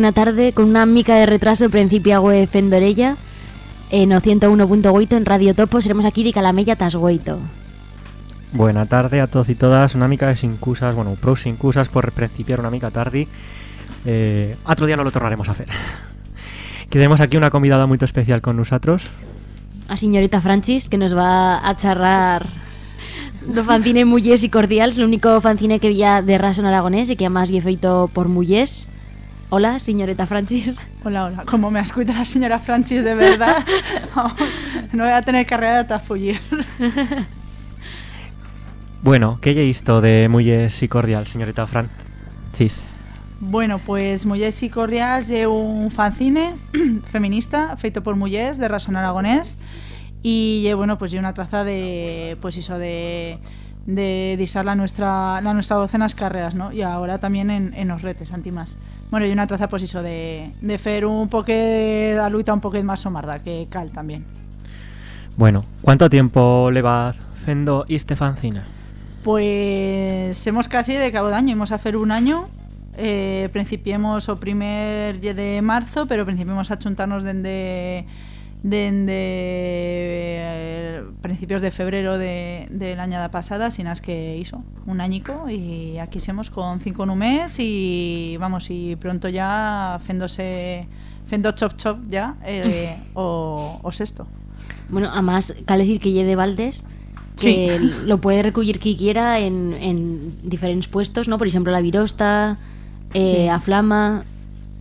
Buena tarde, con una mica de retraso principia web Fendorella en 101.8 en Radio Topo, seremos aquí de Calamella Tasgueito. Buena tarde a todos y todas, una mica de sincusas, bueno, pros sincusas por principiar una mica tarde. Eh, otro día no lo tornaremos a hacer. Tenemos aquí una convidada muy especial con nosotros. A señorita Francis, que nos va a charrar do fanzine Mullés y Cordials, el único fanzine que había de raza en aragonés y que además he feito por Mullés. Hola, señorita Francis. Hola, hola. Como me escucha la señora Francis de verdad, vamos, no voy a tener carrera de tafullir. Bueno, ¿qué he visto de Mullés y Cordial, señorita Francis? Bueno, pues Mullés y Cordials es un fanzine feminista feito por mullers de razón aragonés y bueno, pues una traza de pues eso de de disar la nuestra, la nuestra voz en las carreras, ¿no? Y ahora también en, en los retes, antimás. Bueno, y una traza, pues eso, de, de fer un poco de luita un poco más somarda que cal también. Bueno, ¿cuánto tiempo le va haciendo este fanzine? Pues hemos casi de cabo de año, íbamos a hacer un año eh, principiemos o primer de marzo, pero principiemos a chuntarnos dende dende eh, principios de febrero de, de la añada pasada, sin as que hizo un añico y aquí somos con cinco numes y vamos, y pronto ya fendose fendo chop chop ya eh, o, o sexto. Bueno, además, cal decir que lle de que Sí. lo puede recollir qui quiera en, en diferentes puestos, ¿no? Por ejemplo, la Virosta, eh, Sí. a Flama...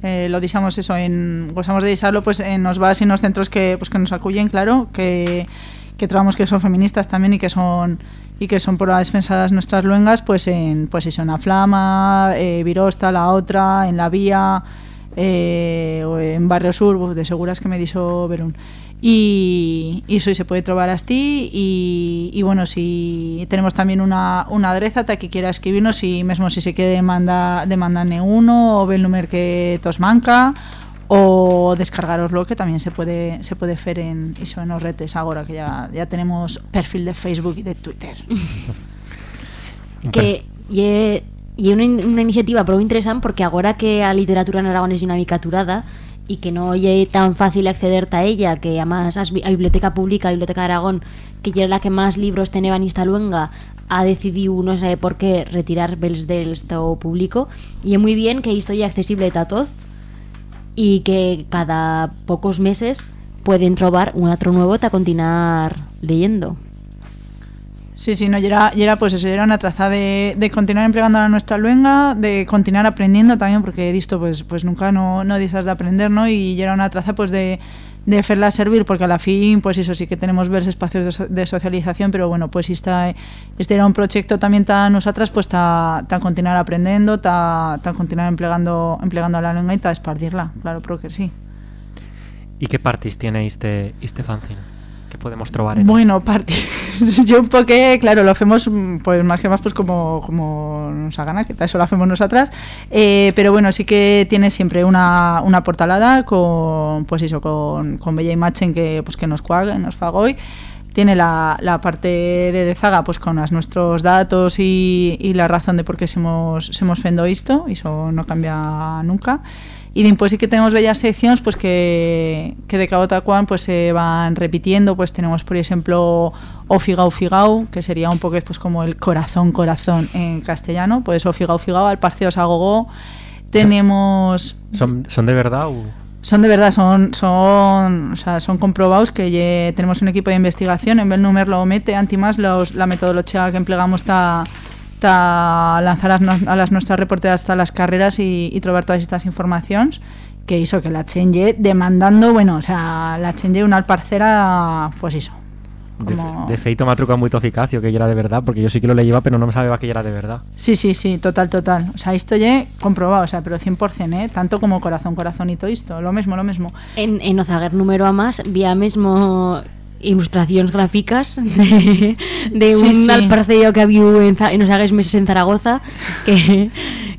Eh, lo disamos eso, en, gozamos de disarlo pues en los vas y en los centros que, pues, que nos acuyen, claro, que, que trabamos que son feministas también y que son y que son por las defensadas nuestras luengas, pues en pues eso, en la Flama, eh, Virosta, la otra, en la Vía, eh, o en Barrio Sur, de seguras que me dijo Verún. Y, y eso y se puede trobar así y, y bueno, si tenemos también una, una adreza ta que quiera escribirnos y mesmo si se quiere demanda, demandarne uno o ve el número que tos manca o descargaroslo que también se puede se puede hacer en iso en los retes ahora que ya, ya tenemos perfil de Facebook y de Twitter. que lle, lle una, in- una iniciativa prou interesante porque ahora que a literatura en Aragón es dinámica aturada y que no lle tan fácil acceder a ella, que además a Biblioteca Pública, a Biblioteca de Aragón, que era la que más libros tenía en luenga, ha decidido, no sé por qué, retirar bels del esto público. Y es muy bien que esto ya accesible a todos y que cada pocos meses pueden trobar un otro nuevo para continuar leyendo. Sí, sí, no, y era, y era pues eso, era una traza de, de continuar empleando nuestra luenga, de continuar aprendiendo también, porque he visto pues, pues nunca no, no disas de aprender, ¿no? Y era una traza pues de, de hacerla servir, porque a la fin, pues eso sí que tenemos ver espacios de, so- de socialización, pero bueno, pues esta, este era un proyecto también tan nosotras, pues ta, ta continuar aprendiendo, ta, ta continuar empleando, empleando la lengua y ta esparcirla, claro, pero que sí. ¿Y qué partis tiene este, este fanzine? ¿Qué podemos trobar en? Bueno, parti. Yo un poco, claro, lo hacemos mm, pues más que más pues como, como nos hagan, que eso lo hacemos nosotras. Eh, pero bueno, sí que tiene siempre una, una portalada con pues eso, con, con bella imagen que pues que nos cuague, nos fagoy. Tiene la, la parte de Dezaga pues con las nuestros datos y, y la razón de por qué hemos, hemos fendo esto, y eso no cambia nunca. Y después sí que tenemos bellas secciones pues que, que de cabo a cual pues se van repitiendo, pues tenemos por ejemplo o figao que sería un poco pues como el corazón corazón en castellano, pues o figao al parceos a gogo. Tenemos ¿Son, ¿Son de verdad o...? son de verdad, son son, o sea, son comprobados que lle- tenemos un equipo de investigación, en vez número lo mete, antimás los, la metodología que empleamos está ta lanzar a, las no- a las nuestras reporteras hasta las carreras y, y trobar todas estas informaciones que hizo que la Chenye demandando, bueno, o sea, la Chenye una alparcera, pues eso. De, como- de feito me ha trucado muy eficacio que ya era de verdad, porque yo sí que lo leía, pero no me sabía que ya era de verdad. Sí, sí, sí, total, total. O sea, esto ya comprobado, o sea, pero 100%, ¿eh? Tanto como corazón, corazón y todo esto, lo mismo, lo mismo. En, en Ozaguer número a más, vía mismo ilustraciones gráficas de, de Sí, un sí. alparceo que había en, en meses en Zaragoza que,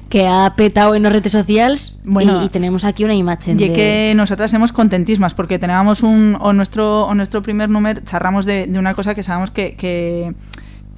que ha petado en las redes sociales Bueno, y, y tenemos aquí una imagen Y de... que nosotras hemos contentísimas porque teníamos un o nuestro o nuestro primer número charramos de, de una cosa que sabemos que que,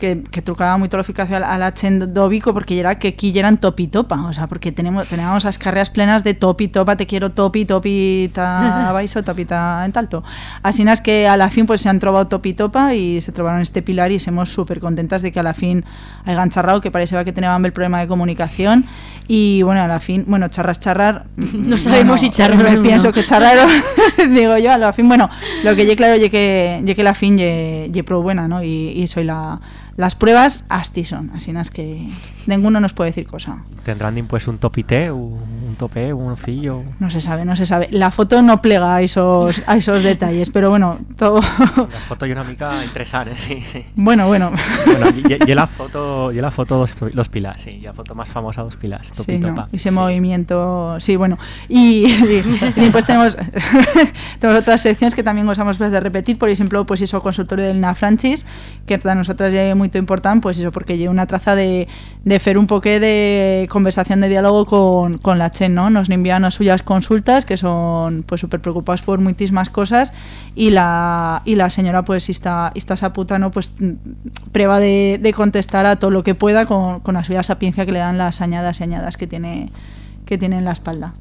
que, que trucaba eficacia a la Chen do Vico porque era que aquí eran topi topa, o sea, porque tenemos teníamos las carreras plenas de topi topa, te quiero topi topi ta baiso, topi ta en talto. Así es que a la fin pues se han trovado topi topa y se trobaron este pilar y somos súper contentas de que a la fin hayan charrado, que parecía que tenían el problema de comunicación y bueno, a la fin, bueno, charrar charrar No sabemos si charrar me o no. pienso que charraron digo yo a la fin bueno lo que ye claro ye que ye que la fin ye, ye pro buena no y, y soy la las pruebas asti son así que ninguno nos puede decir cosa ¿Tendrán pues un topité, un, topé, un fillo? no se sabe no se sabe la foto no plega a esos a esos detalles pero bueno todo La foto y una mica interesante, sí, sí. bueno bueno Bueno, y, y la foto, y la foto dos, los pilas, sí, y la foto más famosa dos pilas, Sí, topito no, ese Sí. movimiento, sí, bueno. Y, y después tenemos, tenemos otras secciones que también gozamos pues, de repetir, por ejemplo, pues eso, consultorio del Na Franchis, que para nosotras ya es muy importante, pues eso, porque lleva una traza de, de hacer un poco de conversación, de diálogo con, con la Chen, ¿no? Nos envían a suyas consultas, que son pues súper preocupados por muchísimas cosas, y la, y la señora pues está, está esa puta, ¿no? Pues prueba de, de contestar a todo lo que pueda con, con la suya sapiencia que le dan las añadas y añadas que tiene, que tiene en la espalda.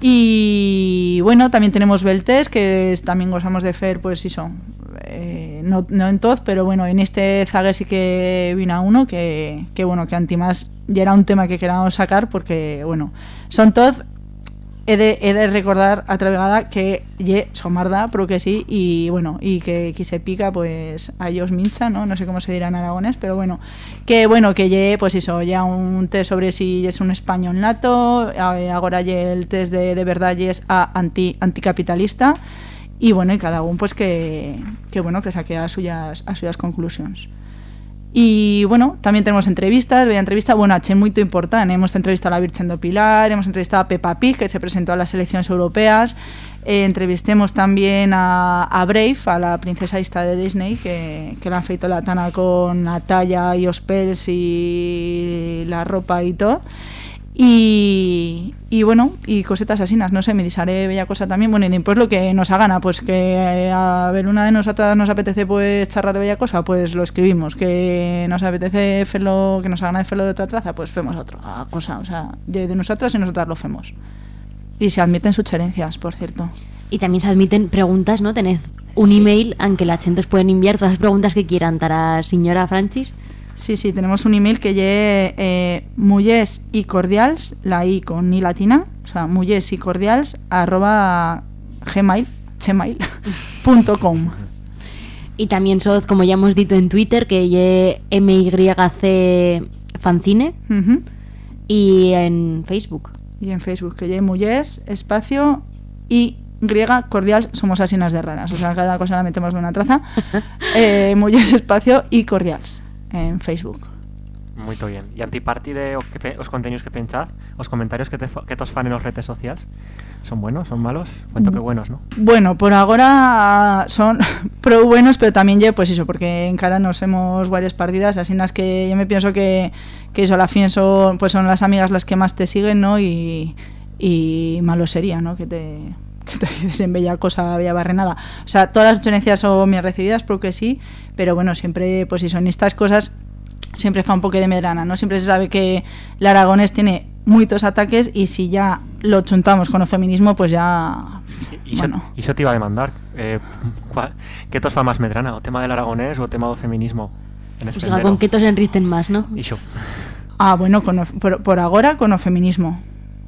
Y bueno, también tenemos Beltes, que también gozamos de fer, pues eso, eh, no, no en todos, pero bueno, en este zague sí que vino uno que, que bueno, que antimás ya era un tema que queríamos sacar porque, bueno, son todos he de, he de recordar que ye somarda, pero que sí, y bueno, y que qui se pica, pues a ellos mincha, ¿no? No sé cómo se dirá en aragonés, pero bueno, que bueno, que ye, pues eso, ya un test sobre si es un español nato, ahora ye el test de, de verdad ye es a anti, anticapitalista, y bueno, y cada uno pues que, que bueno, que saque a suyas, a suyas conclusiones. Y bueno, también tenemos entrevistas, bella entrevista, bueno, H muy importante, hemos entrevistado a la Virgen do Pilar, hemos entrevistado a Peppa Pig, que se presentó a las elecciones europeas, eh, entrevistemos también a, a Brave, a la princesa de Disney, que, que le han feito la tana con la talla y los pels y la ropa y todo. Y, y bueno, y cosetas asinas, no sé, me disaré bella cosa también. Bueno, y después lo que nos hagan, pues que eh, a ver, una de nosotras nos apetece pues charlar de bella cosa, pues lo escribimos. Que nos apetece hacerlo, que nos hagan hacerlo de otra traza, pues hacemos otra cosa. O sea, de, de nosotras y nosotras lo hacemos. Y se admiten sugerencias, por cierto. Y también se admiten preguntas, ¿no? Tened un Sí. email en que la gente os pueden enviar todas las preguntas que quieran para señora Francis. Sí, sí, tenemos un email que lle eh, y cordials, la i con i latina, o sea, mulles y cordials, arroba gmail, gmail.com. Y también sos, como ya hemos dicho en Twitter, que ye MYC Fancine Ujú. y en Facebook. Y en Facebook, que lle mulles, espacio y griega cordial, somos asinas de raras, o sea, cada cosa la metemos en una traza. eh, mulles, espacio y cordials en Facebook. Muy bien. Y antiparti de os, que pe- os contenidos que pensad, os comentarios que te, que tos fan en los redes sociales, son buenos, son malos, cuento que buenos, ¿no? Bueno, por ahora son pro buenos, pero también yo, pues eso, porque en cara nos hemos varias partidas, así en las que yo me pienso que, que eso, a la fin son, pues son las amigas las que más te siguen, ¿no? Y, y malo sería, ¿no? Que te, que te dicen bella cosa, bella barrenada. O sea, todas las sugerencias son bien recibidas, porque sí, pero bueno, siempre, pues si son estas cosas, siempre fa un poco de medrana, ¿no? Siempre se sabe que el aragonés tiene muchos ataques y si ya lo chuntamos con el feminismo, pues ya... Y, bueno. eso, te iba a demandar. Eh, ¿cuál- ¿Qué tos fa más medrana? ¿O tema del aragonés o tema del feminismo? En Pues con que tos enristen más, ¿no? Ah, bueno, con o- por, por agora con o feminismo.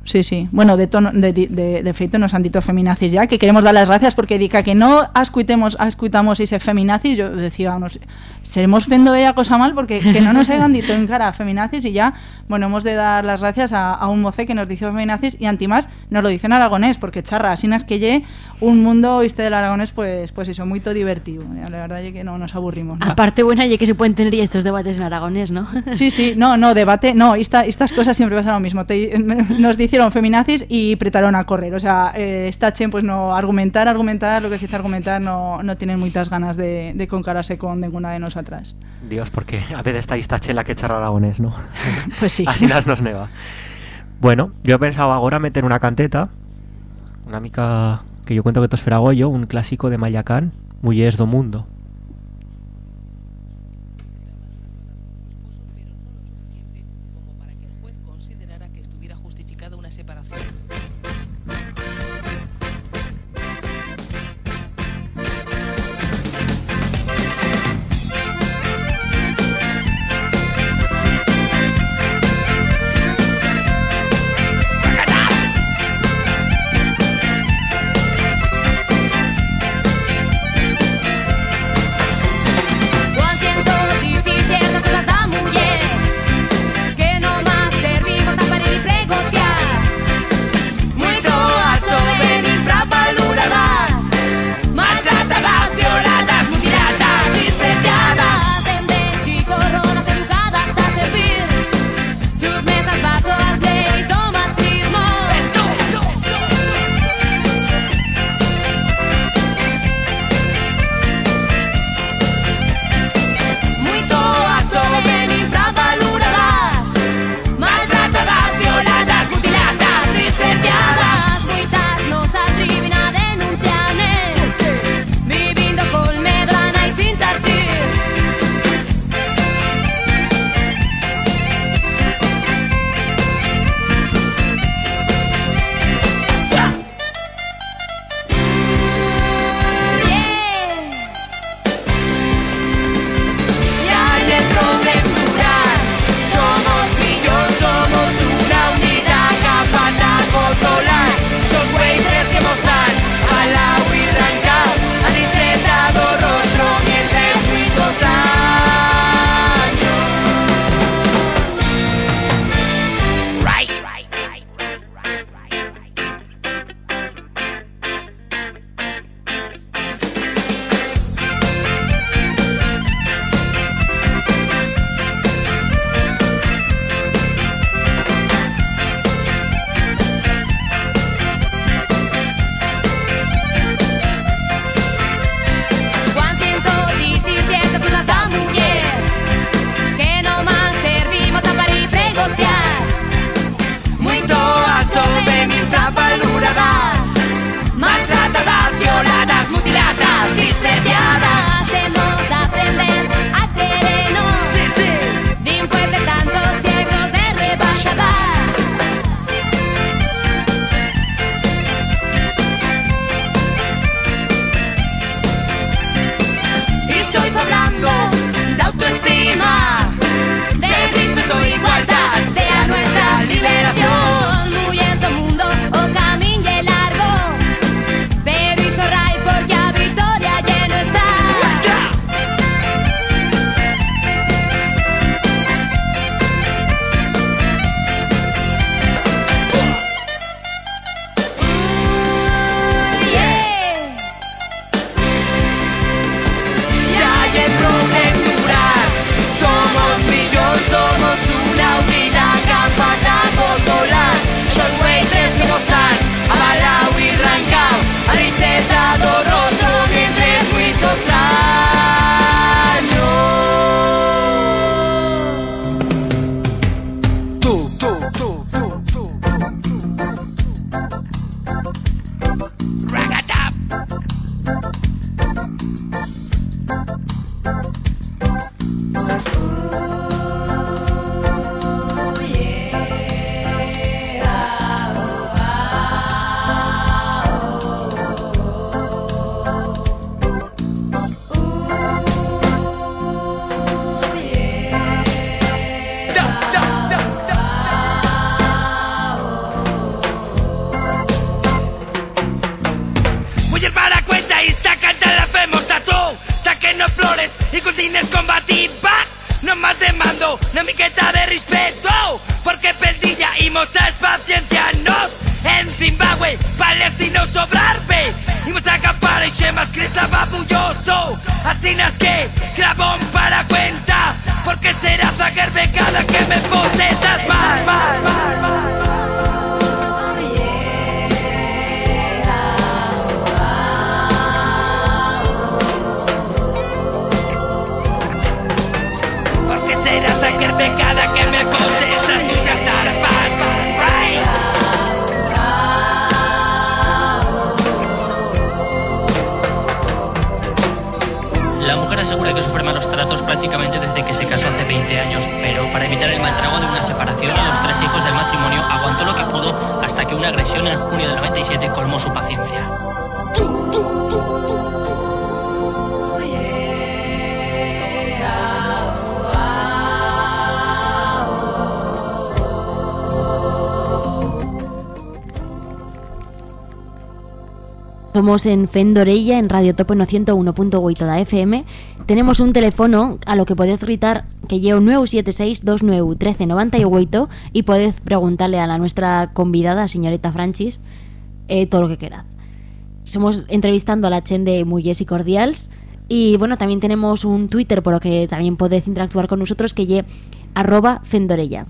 Sí, sí. Bueno, de, tono, de, de, de, feito nos han dito feminazis ya, que queremos dar las gracias porque dica que no ascuitemos, ascuitamos ese feminazis, yo decía, no sé, seremos fendo ella cosa mal porque que no nos hayan dito en cara feminazis y ya, bueno, hemos de dar las gracias a, a un moce que nos dice feminazis y antimás nos lo dice en aragonés, porque charra, así es que lle un mundo, viste, del aragonés, pues, pues eso, muy divertido. Ya, La verdad es que no nos aburrimos. ¿no? Aparte buena ya que se pueden tener ya estos debates en aragonés, ¿no? Sí, sí, no, no, debate, no, esta- estas cosas siempre pasan lo mismo. Te- nos hicieron feminazis y pretaron a correr. O sea, eh, esta chen, pues no, argumentar, argumentar, lo que se dice argumentar, no, no tienen muchas ganas de, de concararse con ninguna de nosotras. Dios, porque a veces está esta chela que echar aragonés, ¿no? Pues sí. Así las nos neva. Bueno, yo pensaba ahora meter una canteta, una mica que yo cuento que tos yo, un clásico de Mayacán, Mullers do Mundo. Estuviera justificada una separación. Miqueta de respeto Porque perdilla y mostrar paciencia nos En Zimbabue, palestino sobrarbe Imos a acampar y chemas cresta babulloso Asinas que clavón para cuenta Porque serás a cada que me potesas mal, mal, mal, mal. 97 colmó su paciencia. Somos en Fendorella, en Radio Topo no 101.8 da FM. Tenemos un teléfono a lo que podéis gritar que llevo 976 29 13 98 y podéis preguntarle a la nuestra convidada, señorita Francis, eh, todo lo que queráis. Somos entrevistando a la Chen de Muyes y Cordials. Y bueno, también tenemos un Twitter por lo que también podéis interactuar con nosotros que lle arroba Fendorella.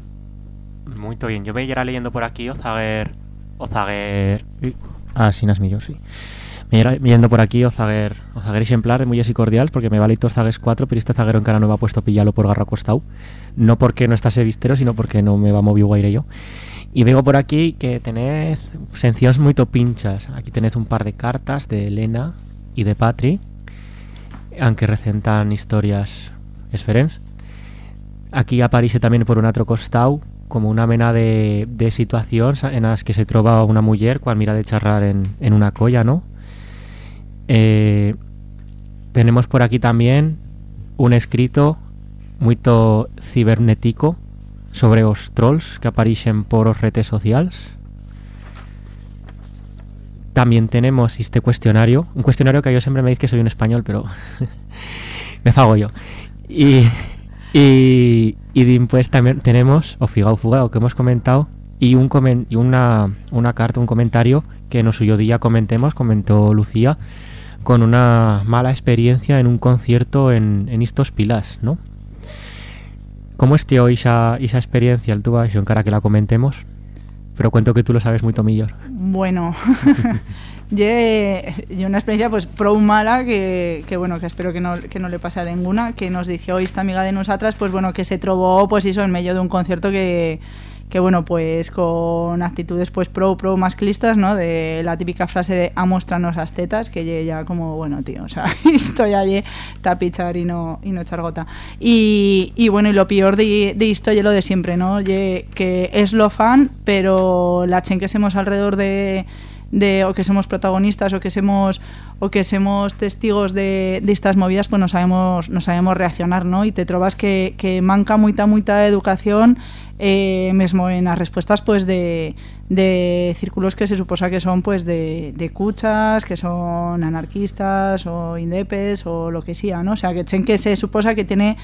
Muy bien. Yo veía leyendo por aquí Ozaguer. Ozaguer. Uy. Ah, sin asmillo, sí. Me irá viendo por aquí Ozaguer, Ozaguer ejemplar de Muyes y Cordials porque me vale Zagues 4, pero este zaguero en cara no me ha puesto pillarlo por garra costado. No porque no estase vistero, sino porque no me va a mover guaire yo. Y veo por aquí que tenéis sencións muy pinchas. Aquí tenéis un par de cartas de Elena y de Patri, aunque recentan historias esferens. Aquí aparece también por un otro costado como una mena de, situacións en las que se troba una muller cual mira de charrar en, en una colla, ¿no? Eh, tenemos por aquí también un escrito muy cibernético sobre os trolls que aparecen por os redes sociales. También tenemos este cuestionario, un cuestionario que yo siempre me dice que soy un español, pero me fago yo. Y, y, y después también tenemos, o figao fugado que hemos comentado, y, un comen- y una, una carta, un comentario que en suyo día comentemos, comentó Lucía, con una mala experiencia en un concierto en, en estos pilas, ¿no? ¿Cómo esté esa, esa experiencia, el tuba, en cara que la comentemos? Pero cuento que tú lo sabes muy tomillo. Bueno, yo una experiencia pues pro mala que, que bueno, que espero que no, que no le pase a ninguna, que nos dice hoy esta amiga de nosotras, pues bueno, que se trobó pues hizo en medio de un concierto que, que bueno, pues con actitudes pues pro, pro masclistas, ¿no? De la típica frase de a mostrarnos las tetas, que ya como, bueno, tío, o sea, esto ya lle tapichar y no, y no echar. Y, y bueno, y lo peor de, de esto ye lo de siempre, ¿no? Ye que es lo fan, pero la chen que somos alrededor de de o que somos protagonistas o que somos o que somos testigos de, de estas movidas pues no sabemos no sabemos reaccionar ¿no? y te trovas que, que manca muita muita educación eh, en las respuestas pues de, de círculos que se suposa que son pues de, de cuchas que son anarquistas o indepes o lo que sea ¿no? o sea que chen que se suposa que tiene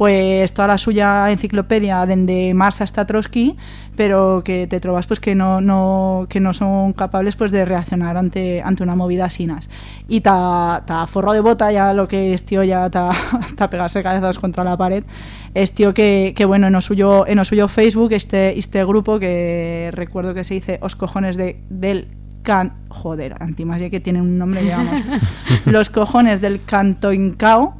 pues toda la suya enciclopedia desde Marx hasta Trotsky pero que te trovas pues que no, no que no son capaces pues de reaccionar ante ante una movida asinas y ta, ta forro de bota ya lo que es tío ya ta, ta pegarse cabezas contra la pared es tío que, que bueno en lo suyo en suyo Facebook este este grupo que recuerdo que se dice os cojones de del can joder antimas ya que tiene un nombre digamos. Los cojones del canto incao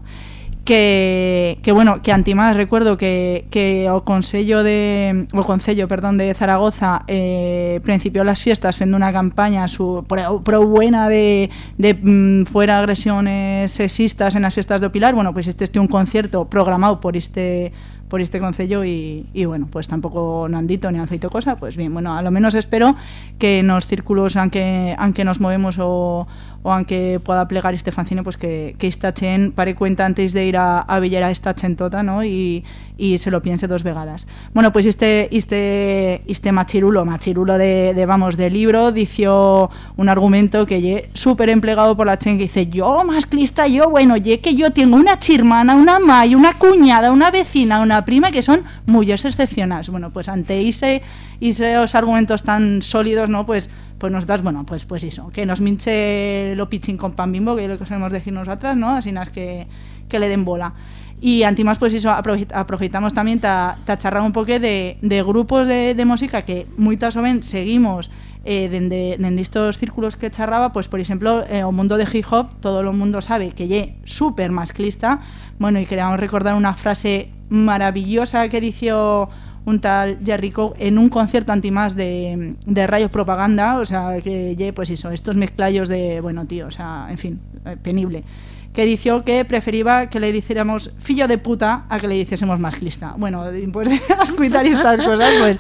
que, bueno, que antimás recuerdo que, que o Consello de o Concello, perdón, de Zaragoza eh, principió las fiestas haciendo una campaña su, pro, buena de, de mm, fuera agresiones sexistas en las fiestas de Pilar, bueno, pues este es un concierto programado por este por este concello y, y bueno, pues tampoco no han ni han feito cosa, pues bien, bueno, a lo menos espero que en los círculos aunque, aunque nos movemos o, o aunque pueda plegar este fanzine, pues que, que chen pare cuenta antes de ir a, a Villera esta chentota, ¿no? Y, y se lo piense dos vegadas. Bueno, pues este, este, este machirulo, machirulo de, de, vamos, de libro, dició un argumento que ye súper empleado por la chen, que dice, yo, más clista, yo, bueno, ye que yo tengo una chirmana, una may, una cuñada, una vecina, una prima, que son mujeres excepcionales. Bueno, pues ante ese, esos argumentos tan sólidos, ¿no? Pues pues nosotras, bueno, pues pues eso, que nos minche lo pitching con pan bimbo, que es lo que solemos decir nosotras, ¿no? Así es que, que le den bola. Y antimás, pues eso, aprovechamos también ta, ta charrar un poco de, de grupos de, de, música que muchas o ven seguimos eh, estos círculos que charraba, pues por ejemplo, eh, o mundo de hip hop, todo el mundo sabe que lle súper masclista. Bueno, y queríamos recordar una frase maravillosa que dició un tal Jerrico en un concierto antimás de, de Rayos Propaganda, o sea, que pues eso, estos mezclayos de, bueno, tío, o sea, en fin, eh, penible que dijo que prefería que le dijéramos fillo de puta a que le dijésemos masclista. Bueno, después de escuchar estas cosas, pues,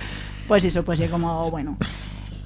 pues eso, pues ya como, bueno.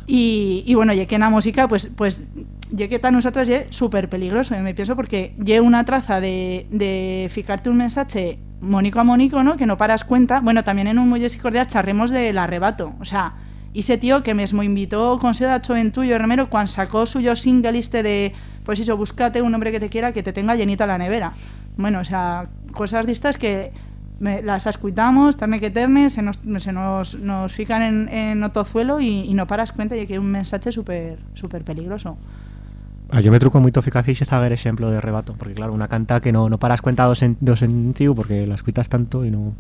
Y, y bueno, ya que en la música, pues, pues ya que tan nosotras ya súper peligroso, me pienso, porque ya una traza de, de ficarte un mensaje mónico a mónico, ¿no? Que no paras cuenta. Bueno, también en un muy cordial charremos del arrebato. O sea, ese tío que mismo invitó con Sedacho en tuyo, Remero, cuando sacó suyo single este de pues eso, búscate un hombre que te quiera que te tenga llenita la nevera. Bueno, o sea, cosas de estas que las escuchamos, tarde que terne, se nos, se nos, nos fican en, en otozuelo y, y no paras cuenta de que é un mensaje súper super peligroso. Ah, yo me truco moito ficací xa saber exemplo de rebato, porque claro, una canta que no, no paras cuenta do, sen, do sentido porque la escuitas tanto y no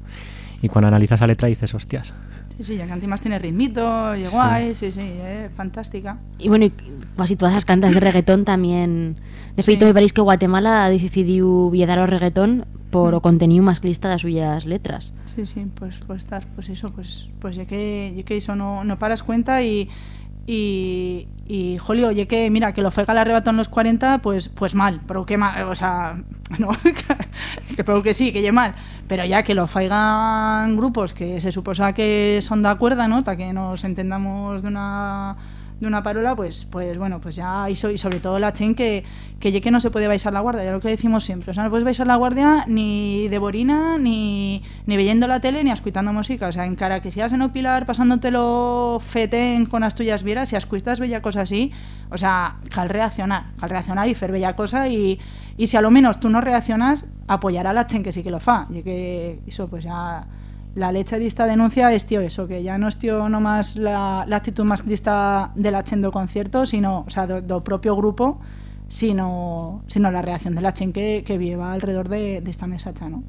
y cuando analizas a letra dices, hostias, Sí, sí, ya que más tiene ritmito, y guay, sí, sí, sí eh, fantástica. Y bueno, y casi todas las cantas de reggaetón también... De sí. feito, me parece que Guatemala decidiu viedar o reggaetón por mm. o contenido masclista das suyas letras. Sí, sí, pues, pues estar, pues eso, pues, pues ya que, ya que eso no, no paras cuenta y, y, y jolio, oye que mira, que lo fega el arrebato en los 40, pues pues mal, pero que mal, o sea, no, que, pero que sí, que lle mal, pero ya que lo faigan grupos que se suposa que son de acuerdo, ¿no? Para que nos entendamos de una de una parola, pues, pues bueno, pues ya, y, so, y sobre todo la chen que, que ya que no se puede baixar la guardia, ya lo que decimos siempre, o sea, no puedes baixar la guardia ni de borina, ni, ni veyendo la tele, ni escuchando música, o sea, en cara que si en Pilar pasándotelo feten con las tuyas vieras, si escuchas bella cosa así, o sea, cal reaccionar, cal reaccionar y fer bella cosa y, y si a lo menos tú no reaccionas, apoyar a la chen que sí que lo fa, y que eso pues ya la leche de esta denuncia es tío eso, que ya no es tío nomás la, la actitud más crista de la Chen do concierto, sino, o sea, do, do propio grupo, sino, sino la reacción de la Chen que, que viva alrededor de, de esta mesacha, ¿no?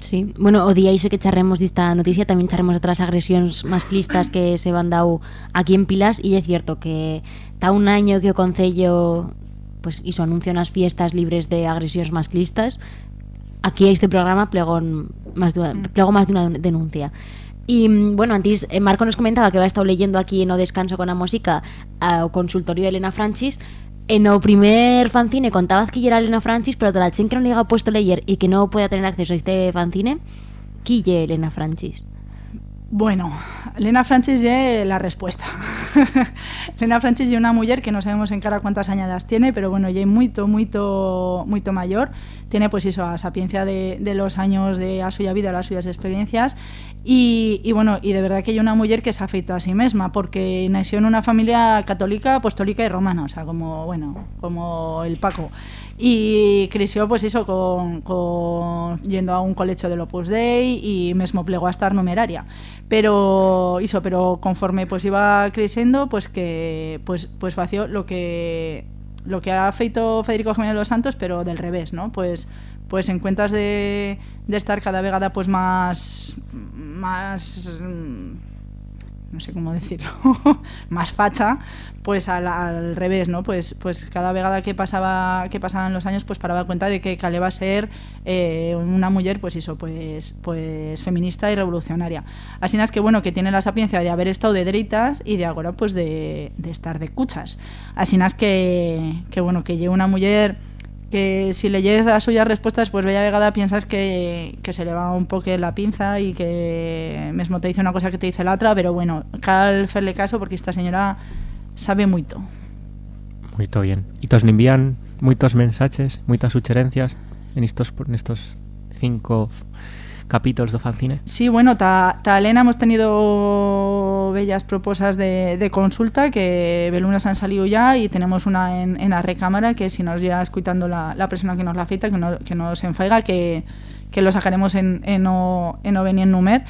Sí, bueno, o día que charremos desta noticia tamén charremos outras agresións masclistas que se van dado aquí en Pilas e é cierto que está un año que o Concello pues iso anuncia unas fiestas libres de agresións masclistas aquí a este programa plegó más de mm. plegó más de una denuncia. Y bueno, antes eh, Marco nos comentaba que va a estar leyendo aquí en O Descanso con la Música ao consultorio de Elena Francis En o primer fanzine contaba que era Elena Francis, pero toda la gente que no le ha puesto leer y que no pueda tener acceso a este fanzine, ¿qué Elena Francis? Bueno, Elena Francis ya la respuesta. Elena Francis es una mujer que no sabemos en cara cuántas añadas tiene, pero bueno, ya muy, muy, muy mayor. Tiene pues eso, a sapiencia de, los años de a suya vida, las suyas experiencias. Y, y, bueno, y de verdad que hay una mujer que se afeita a sí misma, porque nació en una familia católica, apostólica y romana, o sea, como, bueno, como el Paco. Y creció, pues eso, con, yendo a un colegio del Opus Dei y mismo plegó a estar numeraria. Pero hizo pero conforme pues iba creciendo pues que pues pues fació lo que lo que ha feito Federico Jiménez los Santos pero del revés no pues pues en cuentas de, de estar cada vegada pues más más no sé cómo decirlo, más facha, pues al, al, revés, ¿no? Pues, pues cada vegada que pasaba que pasaban los años, pues paraba cuenta de que Cale va a ser eh, una mujer, pues eso, pues, pues feminista y revolucionaria. Así es que, bueno, que tiene la sapiencia de haber estado de dreitas y de ahora, pues, de, de estar de cuchas. Así es que, que, bueno, que lleve una mujer que si leyes las suyas respuestas, pues bella vegada piensas que, que se le va un poco la pinza y que mismo te dice una cosa que te dice la otra, pero bueno, cal hacerle caso porque esta señora sabe mucho. Muito bien. Y tos envían muchos mensajes, muchas sugerencias en estos en estos cinco capítulos de fanzine. Sí, bueno, ta, ta Elena hemos tenido bellas propuestas de, de consulta que Belunas han salido ya y tenemos una en, en la recámara que si nos ya escuchando la, la persona que nos la feita, que no, que no se enfaiga, que, que lo sacaremos en, en, o, en o venir Numer.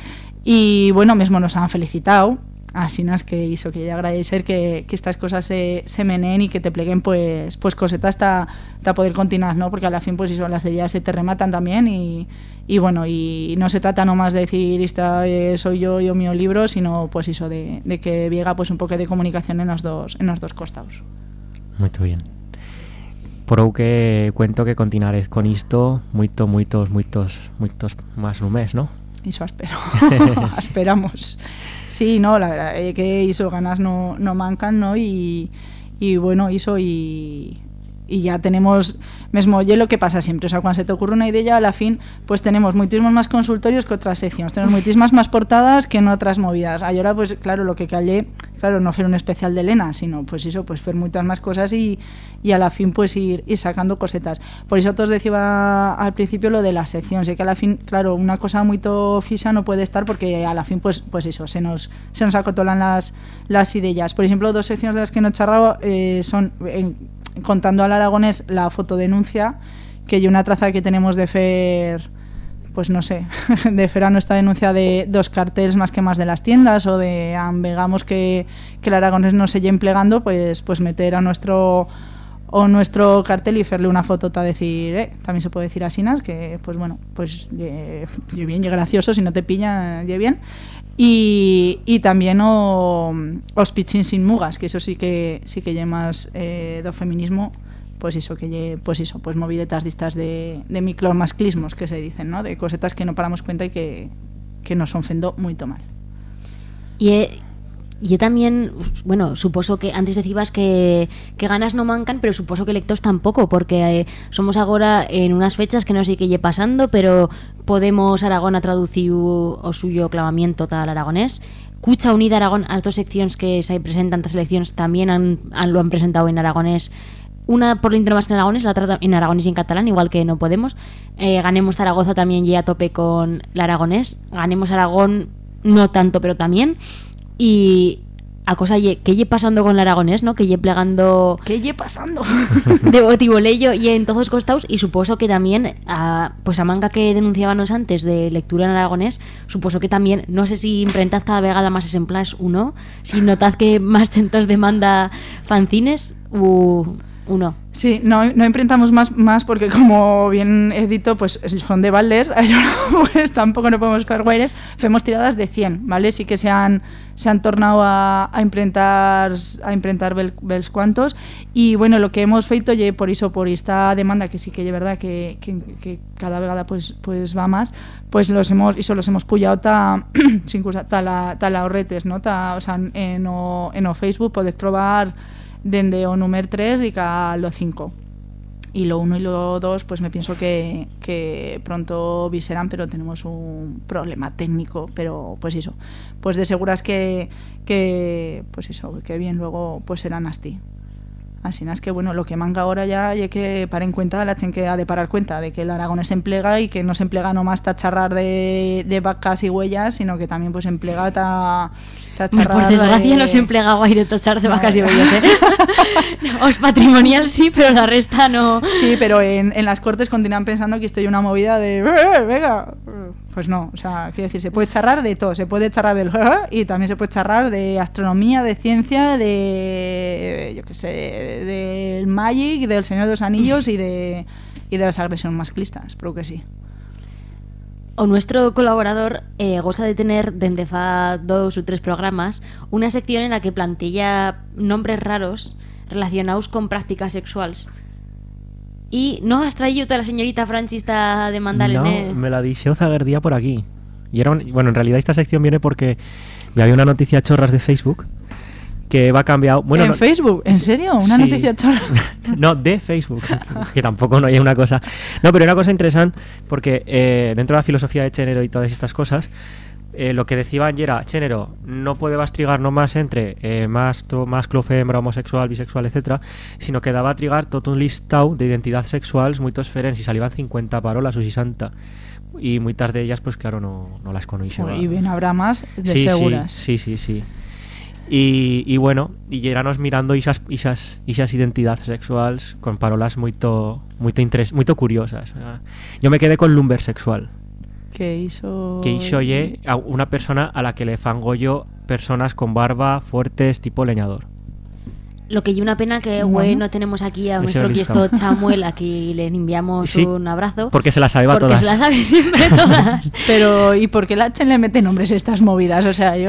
Y bueno, mismo nos han felicitado. Así nas que hizo que agradecer que, que estas cosas se, se menen y que te pleguen pues pues cosetas hasta poder continuar, ¿no? Porque a la fin pues eso, las ideas se te rematan también y, y bueno, y no se trata nomás de decir esta eh, soy yo, yo mío libro, sino pues eso de, de que viega pues un poco de comunicación en los dos en los dos costados. Muy bien. Por que cuento que continuaré con esto muchos, muchos, muchos, muchos más un mes, ¿no? Eso espero. Esperamos. Sí, no, la verdad eh, que hizo ganas no, no mancan, ¿no? Y, y bueno, hizo y, y ya tenemos mesmo oye lo que pasa siempre, o sea, cuando se te ocurre una idea a la fin, pues tenemos muchísimos más consultorios que otras secciones, tenemos muchísimas más portadas que en otras movidas. Y ahora pues claro, lo que callé, claro, no fue un especial de Elena, sino pues eso, pues ver muchas más cosas y, y a la fin pues ir, ir sacando cosetas. Por eso os decía al principio lo de la sección, sé que a la fin, claro, una cosa muy fisa no puede estar porque a la fin pues pues eso, se nos se nos acotolan las las ideas. Por ejemplo, dos secciones de las que no he charrado eh, son en, contando al aragonés la fotodenuncia, que hay una traza que tenemos de Fer, pues no sé, de Fer a nuestra denuncia de dos carteles más que más de las tiendas o de vegamos que, que el aragonés no se lleve plegando, pues, pues meter a nuestro o nuestro cartel y hacerle una foto para decir, eh, también se puede decir asinas, que pues bueno, pues ye bien, ye gracioso, si no te pilla, ye bien. Y, y también o, os pitching sin mugas, que eso sí que sí que lle más eh, feminismo, pues eso que lle, pues eso, pues movidetas distas de, de micromasclismos que se dicen, ¿no? De cosetas que no paramos cuenta y que, que nos son fendo muy mal. Y eh, yo también, bueno, suposo que antes decías que, que ganas no mancan, pero suposo que lectores tampoco, porque eh, somos ahora en unas fechas que no sé qué lle pasando, pero Podemos Aragón ha traducido o suyo clamamiento tal aragonés. Cucha Unida Aragón, las dos secciones que se presentan estas elecciones también lo han presentado en aragonés una por lo más en aragonés, la otra en aragonés y en catalán, igual que no podemos. Eh, ganemos Zaragoza también ya a tope con el aragonés. Ganemos Aragón no tanto, pero también. Y a cosa ye, que lle pasando con el aragonés, ¿no? Que lle plegando ¿Qué lle pasando? de botibolello y en todos los costados y suposo que también a, pues a manga que denunciábamos antes de lectura en aragonés, suposo que también, no sé si imprentad cada vegada más ejemplares uno, si notad que más centos demanda fanzines u uno. Sí, no, no imprintamos más, más porque como bien he dicho, pues son de Valdés, pues tampoco no podemos hacer guaires. Hacemos tiradas de 100, ¿vale? Sí que se han, se han tornado a, a imprentar a imprentar bel, bels cuantos y bueno, lo que hemos feito ye por eso, por esta demanda que sí que es verdad que, que, que cada vegada pues, pues va más, pues los hemos, eso los hemos puyado ta, sin cosa, ta la, ta la horretes, ¿no? Ta, o sea, en o, en o Facebook podéis trobar dende o número 3 y a lo 5 y lo 1 y lo 2 pues me pienso que, que pronto viserán pero tenemos un problema técnico pero pues eso. Pues de seguras que, que pues eso que bien luego pues serán así Así es que bueno, lo que manga ahora ya hay que parar en cuenta, la chen que ha de parar cuenta de que el Aragón se emplega y que no se emplega nomás ta charrar de, de vacas y huellas, sino que también pues emplega ta, ta charrar Por desgracia de... no se emplega guay de tachar de vacas y huellas, ¿eh? Os patrimonial sí, pero la resta no. Sí, pero en, en las cortes continúan pensando que estoy una movida de "Eh, venga, pues no, o sea, quiero decir, se puede charrar de todo, se puede charrar del y también se puede charrar de astronomía, de ciencia, de yo qué sé, del Magic, del Señor de los Anillos y de y de las agresiones masclistas, pero que sí. O nuestro colaborador eh, goza de tener, desde fa dos o tres programas, una sección en la que plantilla nombres raros relacionados con prácticas sexuales. Y no has traído a la señorita Franchista de Mandalene. No, me la dije día por aquí. Y era un- bueno, en realidad esta sección viene porque había una noticia chorras de Facebook que va cambiado. Bueno, en no- Facebook, ¿en serio? Una Sí. noticia chorra. no, de Facebook, que tampoco no hay una cosa. No, pero una cosa interesante, porque eh, dentro de la filosofía de género y todas estas cosas, eh, lo que decían era, género, no puede trigar nomás entre eh, más, to, más hembra, homosexual, bisexual, etcétera, sino que daba a trigar todo un listado de identidades sexuales muy diferentes y salían 50 parolas o 60 y muchas de ellas pues claro no, no las conocía Y bien habrá más de sí, seguras. Sí, sí, sí, sí. Y, y bueno, y lleranos mirando esas, esas, esas identidades sexuales con parolas muy muy interes, muito curiosas. Yo me quedé con lumber sexual. Que hizo... Que hizo ye a una persona a la que le fango yo personas con barba fuertes tipo leñador. Lo que y una pena que, güey, Bueno. no tenemos aquí a nuestro lo quiesto listado. Samuel, a quien le enviamos Sí, un abrazo. Porque se las sabe porque todas. se las sabe siempre todas. Pero, ¿y por qué la Chen le mete nombres a estas movidas? O sea, yo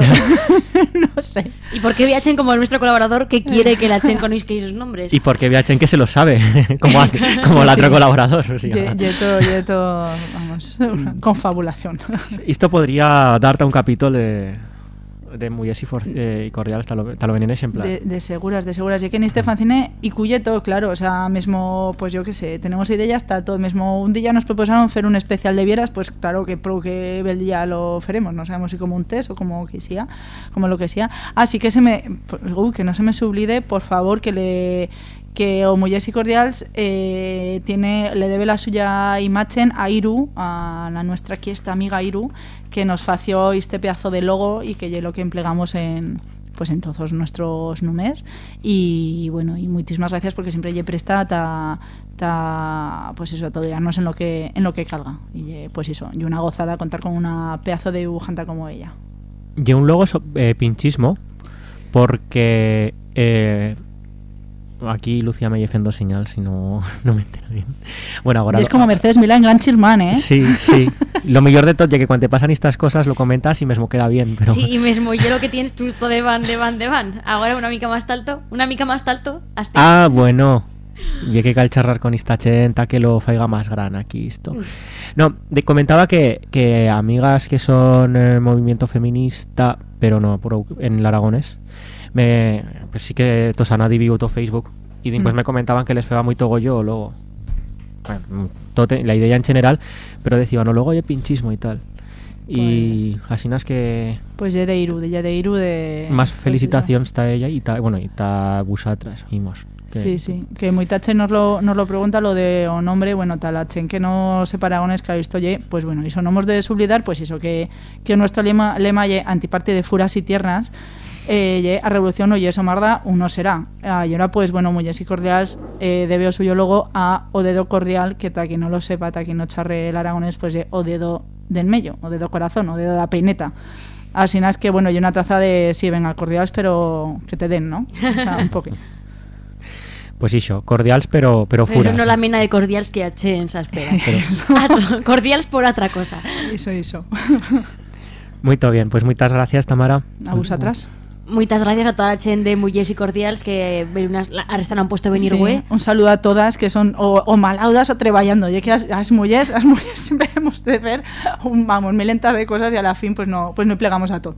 no sé. ¿Y por qué Viachen, como nuestro colaborador, que quiere que la Chen conozca sus nombres? Y porque VHN que se lo sabe, como, hace- como el Sí, otro sí. colaborador. o sea. Ye- Yeto, yeto, vamos, confabulación. Esto podría darte un capítulo de, de mujeres y, for- eh, y cordiales, lo, tal lo venien ejemplar. De, de seguras, de seguras. Y que en este fanzine y cuyeto, claro, o sea, mismo, pues yo qué sé, tenemos ideas, está todo, mismo un día nos proposaron hacer un especial de vieras, pues claro que pro que el día lo faremos, no sabemos si como un test o como que sea, como lo que sea. Así que se me, uy, que no se me sublide, por favor, que le que o Mujeres y Cordials eh, tiene, le debe la suya imagen a Iru, a la nuestra aquí esta amiga Iru, que nos fació este pedazo de logo y que es lo que empleamos en pues en todos nuestros números y bueno y muchísimas gracias porque siempre lle presta ta, ta pues eso apoyarnos en lo que en lo que calga. Y ye, pues eso y una gozada contar con una pedazo de dibujanta como ella. Y un logo so- eh, pinchismo, porque eh, aquí Lucía me lleva señal si no, no me entero bien. Bueno, ahora... es como Mercedes Milá en Gran Chirman ¿eh? Sí, sí. Lo mejor de todo es que cuando te pasan estas cosas lo comentas y mismo queda bien, pero... Sí, y mesmo yo lo que tienes tú esto de van, de van, de van. Ahora una mica más alto, una mica más alto, hasta... Ah, bueno. Y que cal charrar con esta chenta que lo faiga más gran aquí esto. No, de, comentaba que, que amigas que son eh, movimiento feminista, pero no por, en el aragonés, me, pues sí que tosana divigo todo Facebook y después Mm. me comentaban que les pega muy togollo luego. Bueno, mm, la idea en general, pero decían, no, luego hay pinchismo y tal. Y así es que pues de Iru de ye de Iru de más pues, felicitación está ella y ta, bueno, y está vosotras, vimos. Que- Sí, sí, que Muitache nos lo, nos lo pregunta lo de o nombre, bueno, talachen que no se paragones, claro, esto ye, pues bueno, eso no hemos de sublidar, pues eso, que, que nuestro lema, lema ye antiparte de furas y tiernas, eh, ye a revolución o ye somarda, uno será. Y ahora, pues bueno, muy y cordiales, eh, debe o suyo logo a o dedo cordial, que ta quien no lo sepa, ta quien no charre el aragonés, pues ye o dedo del mello, o dedo corazón, o dedo da peineta. Así es que, bueno, y una traza de, sí, venga, cordiales, pero que te den, ¿no? O sea, un poco. Pues eso, cordiales pero, pero Pero furas. no la mena de cordials que a se espera. Pero- Atro- cordials por otra cosa. Eso, eso. Muy todo bien, pues muchas gracias Tamara. A vosotras. Muchas gracias a toda la Chen de Mujeres y Cordials que ahora están han puesto a venir, Sí, güey. Un saludo a todas que son o, o malaudas o treballando. Ya que as, as mujeres, as mujeres siempre hemos de ver, un, vamos, mil lentas de cosas y a la fin pues no, pues no plegamos a todo.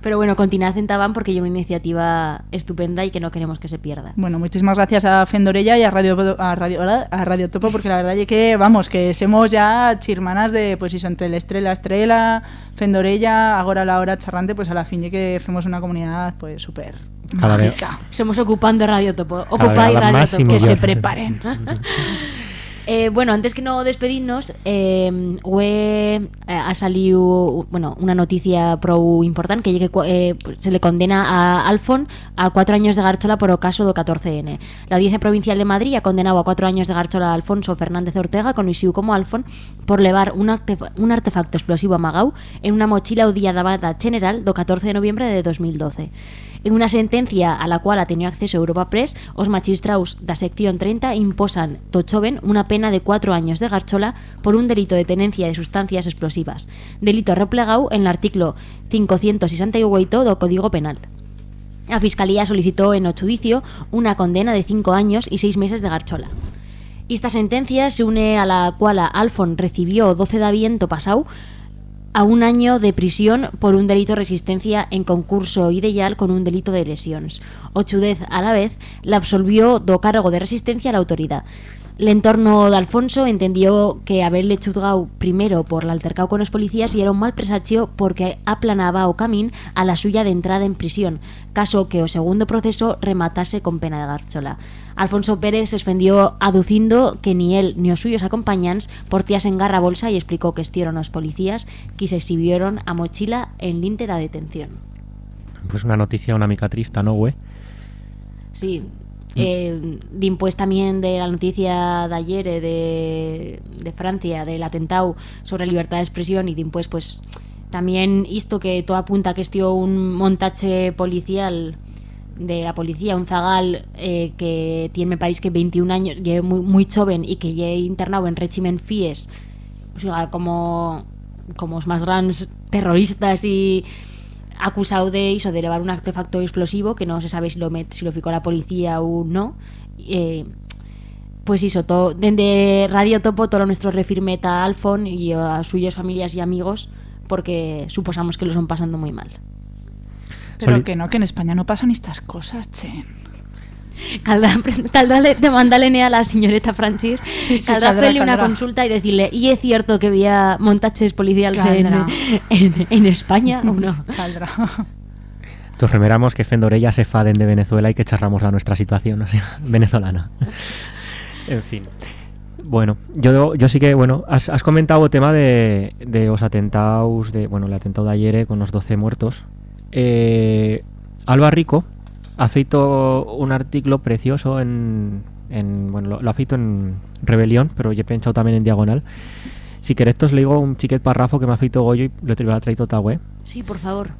Pero bueno, continuad en Tabán porque hay una iniciativa estupenda y que no queremos que se pierda. Bueno, muchísimas gracias a Fendorella y a Radio a Radio, a Radio Topo porque la verdad es que vamos, que somos ya chirmanas de pues eso entre la estrella, estrella, Fendorella, ahora la hora charrante, pues a la fin ya que fuimos una comunidad pues súper vez- mágica. Somos ocupando Radio Topo. Ocupáis Radio Topo. Que se preparen. Eh, bueno, antes que no despedirnos, hue- eh, ha salido bueno, una noticia pro importante que llegue, eh, pues, se le condena a Alfon a cuatro años de garchola por o caso do 14N. La Audiencia Provincial de Madrid ha condenado a cuatro años de garchola a Alfonso Fernández Ortega, conocido como Alfon, por levar un, artef- un artefacto explosivo amagau en una mochila o día da general do 14 de noviembre de 2012. En una sentencia a la cual ha tenido acceso Europa Press, os magistraus da sección 30 imposan Tochoven una pena de cuatro años de garchola por un delito de tenencia de sustancias explosivas, delito replegado en el artículo 568 do Código Penal. La Fiscalía solicitó en ocho juicio una condena de cinco años y seis meses de garchola. Esta sentencia se une a la cual Alfon recibió 12 de aviento pasado a un año de prisión por un delito de resistencia en concurso ideal con un delito de lesiones. Ochudez, a la vez, la absolvió do cargo de resistencia a la autoridad. L'entorno d'Alfonso entendió que haberle chuzgado primero por el altercado con los policías y era un mal presagio porque aplanaba o camín a la suya de entrada en prisión, caso que o segundo proceso rematase con pena de garchola. Alfonso Pérez se ofendió aducindo que ni él ni os suyos acompañantes portías en garra bolsa y explicó que estieron los policías que se exhibieron a mochila en linte da detención. Pues una noticia, una mica trista, ¿no, güey? Sí, eh, dimpués también de la noticia de ayer eh, de, de Francia, del atentado sobre libertad de expresión y dimpués pues también esto que todo apunta que estió un montaje policial de la policía, un zagal eh, que tiene, me parece que 21 años, muy, muy joven y que ya internado en régimen FIES, o sea, como, como los más grandes terroristas y acusado de eso, de llevar un artefacto explosivo que no se sabe si lo, met, si lo ficó la policía o no. Eh, pues eso, todo, desde Radio Topo todo nuestro refirmeta a Alfon y a suyos familias y amigos porque suposamos que lo son pasando muy mal. Pero Soli- que no, que en España no pasan estas cosas, che. Caldrá, caldrá le- demandarle a la señorita Francis, Sí, sí, caldrá caldrá, hacerle una caldrá. consulta y decirle, ¿y es cierto que había montaches policiales en, en, en España o no? Caldrá. Nos remeramos que Fendorella se faden de Venezuela y que charramos de nuestra situación o sea, venezolana. en fin. Bueno, yo, yo sí que, bueno, has, has comentado el tema de, de los atentados, de, bueno, el atentado de ayer eh, con los 12 muertos. Eh, Alba Rico ha feito un artículo precioso en, en bueno, lo, lo ha feito en Rebelión, pero yo he pensado también en Diagonal. Si queréis, os le digo un chiquet parrafo que me ha feito Goyo y lo he traído ta web. Sí, por favor.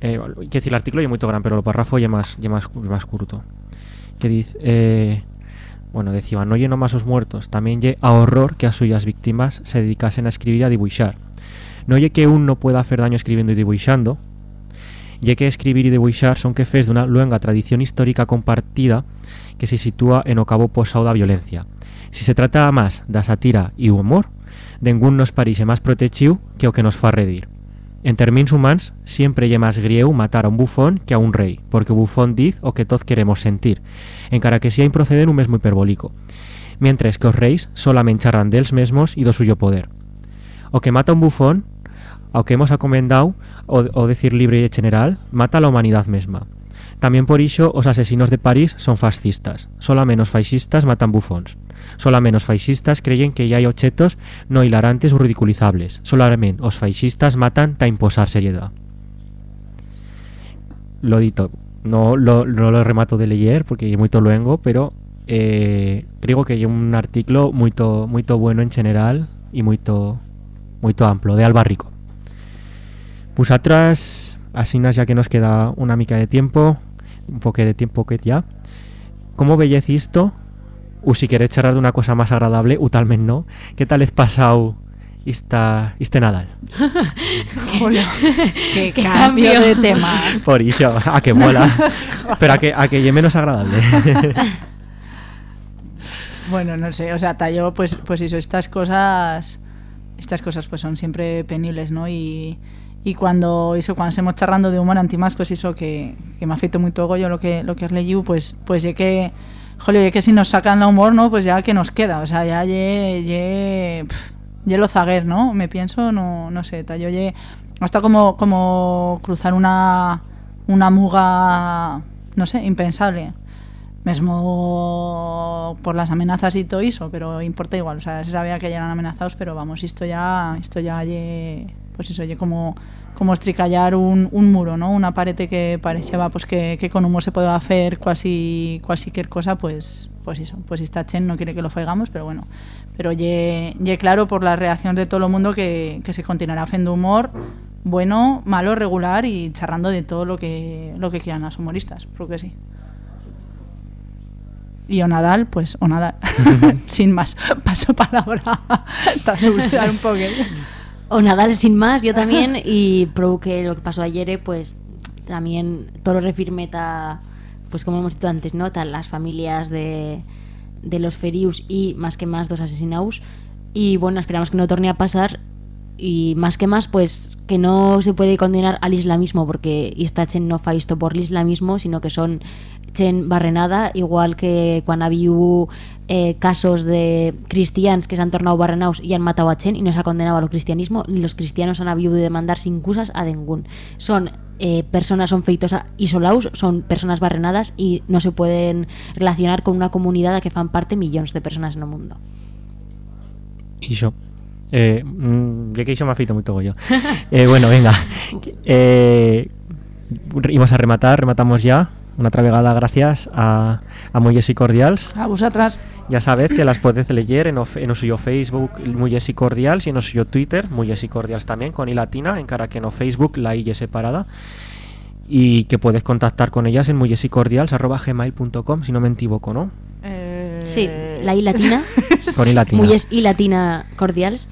Eh, que decir, el artículo es muy gran, pero el párrafo ya más, ya más, más curto. Que dice, eh, bueno, decía, no lleno más os muertos, también lle a horror que a suyas víctimas se dedicasen a escribir y a dibuixar. No lle que un no pueda hacer daño escribiendo y dibuixando, lle que escribir y dibuixar son que de una luenga tradición histórica compartida que se sitúa en o cabo posao da violencia. Si se trata más da satira y humor, ningún nos parixe más protegiu que o que nos fa redir. En términos humans, siempre lle más grieu matar a un bufón que a un rey, porque o bufón diz o que todos queremos sentir, encara que sea improceder un mesmo hiperbólico, mientras que os reis solamente charran dels mesmos y do suyo poder. O que mata un bufón, ao que hemos acomendado, o, decir libre y general, mata a la humanidad mesma. También por iso os asesinos de París son fascistas. Solamente os fascistas matan bufóns. Solamente os fascistas creyen que ya hay objetos no hilarantes o ridiculizables. Solamente os fascistas matan ta imposar seriedad. Lo dito. No lo, no lo remato de leer porque es muy luengo, pero eh, creo que es un artículo muy muy bueno en general y muy muy amplio de Alba Rico. Pues atrás, así ya que nos queda una mica de tiempo, un poco de tiempo que ya. ¿Cómo veis esto? O si queréis charlar de una cosa más agradable, o tal vez no. ¿Qué tal es pasado esta, este Nadal? Qué, Qué cambio, cambio. de tema. Por eso, a que mola. Pero a que, a que menos agradable. Bueno, no sé, o sea, tallo, pues, pues eso, estas cosas, estas cosas pues son siempre penibles, ¿no? Y, y cuando eso, cuando estemos charrando de humor antimás, pues eso que, que me afectó muy todo yo lo que lo que has leído, pues, pues ya que, joder, ya que si nos sacan la humor, ¿no? Pues ya que nos queda, o sea, ya ye, ye, ye lo zaguer, ¿no? Me pienso, no, no sé, tallo, ye, hasta como, como cruzar una, una muga, no sé, impensable mesmo por las amenazas y todo eso, pero importa igual, o sea, se sabía que ya eran amenazados, pero vamos, esto ya, esto ya lle, pues eso, lle como como estricallar un, un muro, ¿no? Una pared que parecía pues que, que con humo se puede hacer casi cualquier cosa, pues pues eso, pues esta Chen no quiere que lo faigamos, pero bueno, pero lle, lle claro por las reacciones de todo el mundo que, que se continuará haciendo humor bueno, malo, regular y charrando de todo lo que lo que quieran los humoristas, porque sí. Y o Nadal, pues o Nadal. Sin más, paso palabra. Asegurar un poco. O Nadal sin más, yo también, y pro que lo que pasó ayer, eh, pues también todo lo refirmeta, pues como hemos dicho antes, ¿no? Tal, las familias de, de los ferius y más que más dos asesinados. Y bueno, esperamos que no torne a pasar. Y más que más, pues que no se puede condenar al islamismo, porque Istachen no fa esto por el islamismo, sino que son gent barrenada, igual que quan haviu eh, casos de cristians que s'han tornat barrenaus i han matat a gent i no s'ha condenat al cristianismo, ni los cristianos han habido de demandar sin cusas a ningún. Son eh, personas, son feitos isolaus, son personas barrenadas y no se pueden relacionar con una comunidad a que fan parte millóns de personas no mundo. Iso. Eh, mm, ya que iso me ha feito muy todo yo. Eh, bueno, venga. Eh, íbamos a rematar, rematamos ya. Una vegada gracias a, a Muelles y Cordials. A vosotras. Ya sabed que las podéis leer en, of- en o suyo Facebook Muelles y Cordials y en suyo Twitter Muelles y Cordials también con i latina, en cara que no Facebook la i es separada. Y que puedes contactar con ellas en mullesicordials.gmail.com si no me equivoco, ¿no? Eh, Sí, la I latina, Con i latina. mulles i latina cordials,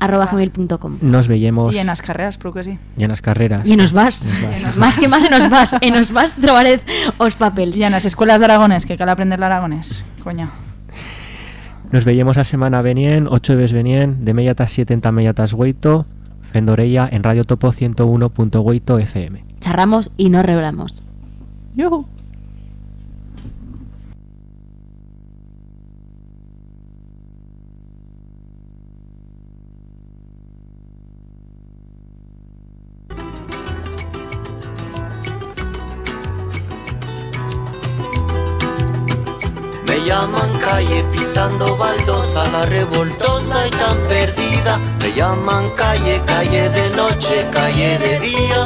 arroba gmail.com. Nos veíamos Y en las carreras, creo que sí. y en las carreras. Y nos vas. Nos vas. Más que más en nos vas. En nos vas trobaré os papels. Y en las escuelas de aragonés, que cal aprender el aragonés. Coña. Nos veíamos a semana venien, 8 veces venien, de mellatas 70 mellatas hueito, Fendoreia en Radio Topo 101.8 FM. Charramos y no revelamos. Yuhu. Llaman calle pisando baldosa, la revoltosa y tan perdida. Me llaman calle, calle de noche, calle de día.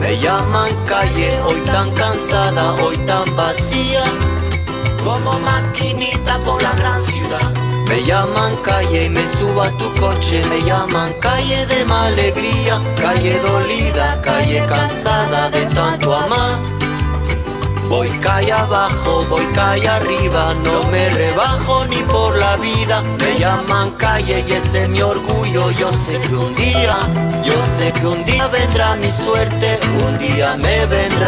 Me llaman calle, hoy tan cansada, hoy tan vacía. Como maquinita por la gran ciudad. Me llaman calle me subo a tu coche. Me llaman calle de ma alegría, calle dolida, calle cansada de tanto amar. Voy calle abajo, voy calle arriba, no me rebajo ni por la vida. Me llaman calle y ese es mi orgullo. Yo sé que un día, yo sé que un día vendrá mi suerte, un día me vendrá.